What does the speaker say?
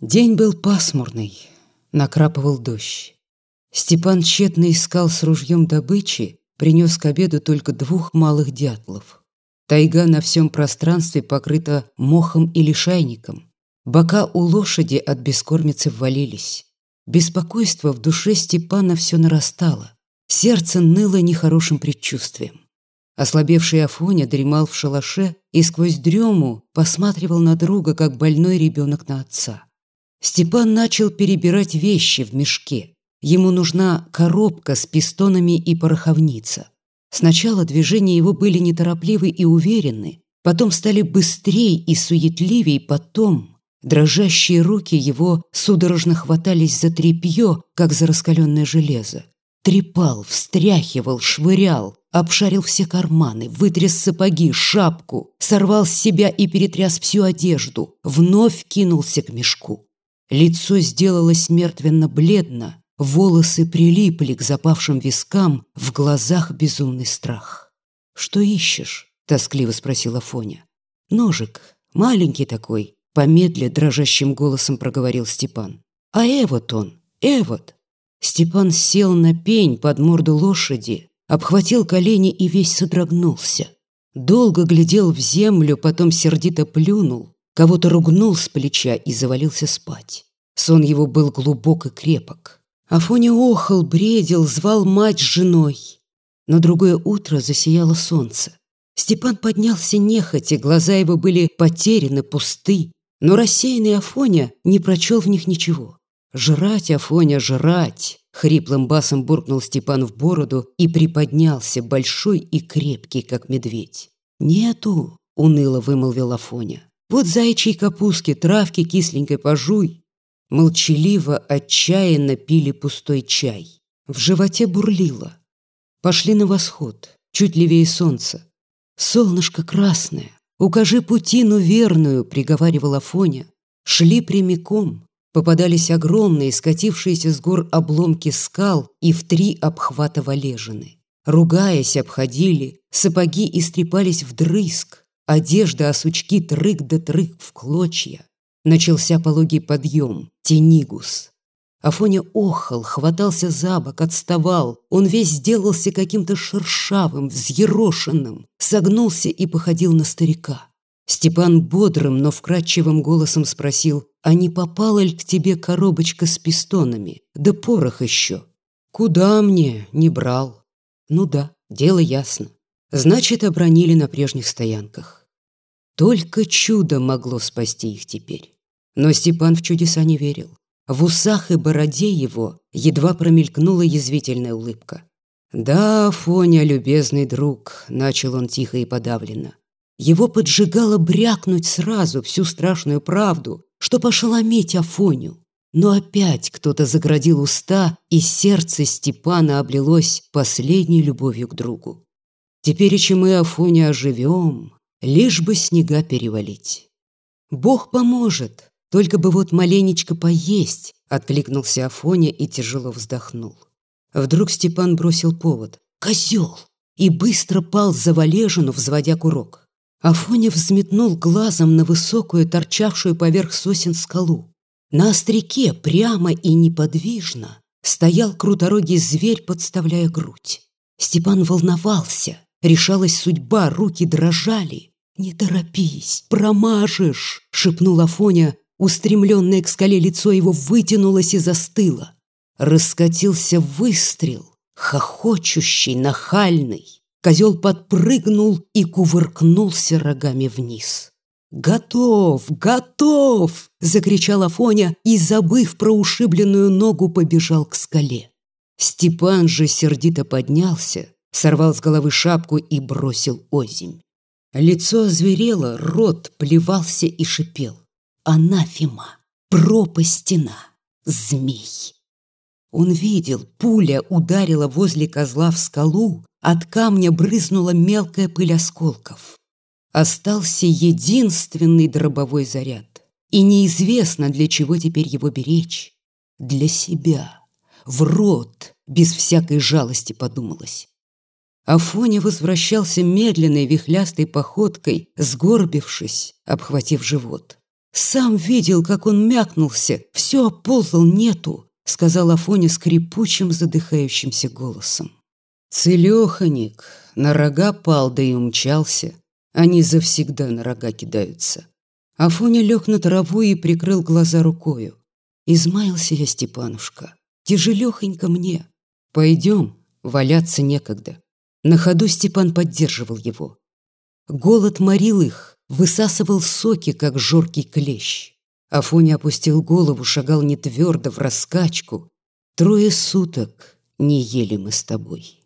День был пасмурный, накрапывал дождь. Степан тщетно искал с ружьем добычи, принес к обеду только двух малых дятлов. Тайга на всем пространстве покрыта мохом и лишайником. Бока у лошади от бескормицы ввалились. Беспокойство в душе Степана все нарастало. Сердце ныло нехорошим предчувствием. Ослабевший Афоня дремал в шалаше и сквозь дрему посматривал на друга, как больной ребенок на отца. Степан начал перебирать вещи в мешке. Ему нужна коробка с пистонами и пороховница. Сначала движения его были неторопливы и уверенны, потом стали быстрее и суетливее, потом дрожащие руки его судорожно хватались за тряпье, как за раскаленное железо. Трепал, встряхивал, швырял, обшарил все карманы, вытряс сапоги, шапку, сорвал с себя и перетряс всю одежду, вновь кинулся к мешку. Лицо сделалось мертвенно-бледно, волосы прилипли к запавшим вискам, в глазах безумный страх. «Что ищешь?» – тоскливо спросила Фоня. «Ножик, маленький такой», – помедля дрожащим голосом проговорил Степан. «А Эвот он, Эвот!» Степан сел на пень под морду лошади, обхватил колени и весь содрогнулся. Долго глядел в землю, потом сердито плюнул, кого-то ругнул с плеча и завалился спать. Сон его был глубок и крепок. Афоня охал, бредил, звал мать с женой. На другое утро засияло солнце. Степан поднялся нехотя, глаза его были потеряны, пусты, но рассеянный Афоня не прочел в них ничего. «Жрать, Афоня, жрать!» Хриплым басом буркнул Степан в бороду и приподнялся, большой и крепкий, как медведь. «Нету!» — уныло вымолвил Афоня. «Вот зайчьей капустки, травки кисленькой пожуй!» Молчаливо, отчаянно пили пустой чай. В животе бурлило. Пошли на восход, чуть левее солнца. «Солнышко красное, укажи путину верную», — приговаривал Афоня. Шли прямиком, Попадались огромные, скатившиеся с гор обломки скал и в три обхвата валежины. Ругаясь, обходили, сапоги истрепались вдрызг, одежда о сучки трык да трык в клочья. Начался пологий подъем, тенигус. Афоня охал, хватался за бок, отставал. Он весь сделался каким-то шершавым, взъерошенным, согнулся и походил на старика. Степан бодрым, но вкрадчивым голосом спросил, а не попала ли к тебе коробочка с пистонами? Да порох еще. Куда мне? Не брал. Ну да, дело ясно. Значит, обронили на прежних стоянках. Только чудо могло спасти их теперь. Но Степан в чудеса не верил. В усах и бороде его едва промелькнула язвительная улыбка. «Да, Фоня, любезный друг», — начал он тихо и подавленно, его поджигало брякнуть сразу всю страшную правду, что ошеломить Афоню. Но опять кто-то заградил уста, и сердце Степана облилось последней любовью к другу. Теперь, чем мы, Афоня, оживем, лишь бы снега перевалить. Бог поможет, только бы вот маленечко поесть, откликнулся Афоня и тяжело вздохнул. Вдруг Степан бросил повод. Козел! И быстро пал за валежину, взводя курок. Афоня взметнул глазом на высокую, торчавшую поверх сосен скалу. На остряке, прямо и неподвижно, стоял круторогий зверь, подставляя грудь. Степан волновался, решалась судьба, руки дрожали. «Не торопись, промажешь!» — шепнул Афоня. Устремленное к скале лицо его вытянулось и застыло. Раскатился выстрел, хохочущий, нахальный. Козел подпрыгнул и кувыркнулся рогами вниз. «Готов! Готов!» — закричал Афоня и, забыв про ушибленную ногу, побежал к скале. Степан же сердито поднялся, сорвал с головы шапку и бросил озимь. Лицо озверело, рот плевался и шипел. «Анафема! Пропастина! Змей!» Он видел, пуля ударила возле козла в скалу, от камня брызнула мелкая пыль осколков. Остался единственный дробовой заряд. И неизвестно, для чего теперь его беречь. Для себя. В рот, без всякой жалости подумалось. Афоня возвращался медленной вихлястой походкой, сгорбившись, обхватив живот. Сам видел, как он мякнулся, все оползал, нету, сказал Афоня скрипучим, задыхающимся голосом. Целеханик на рога пал, да и умчался. Они завсегда на рога кидаются. Афоня лег на траву и прикрыл глаза рукою. Измаялся я, Степанушка, тяжелехонько мне. Пойдем, валяться некогда. На ходу Степан поддерживал его. Голод морил их, высасывал соки, как жоркий клещ. Афоня опустил голову, шагал не твердо, в раскачку. Трое суток не ели мы с тобой.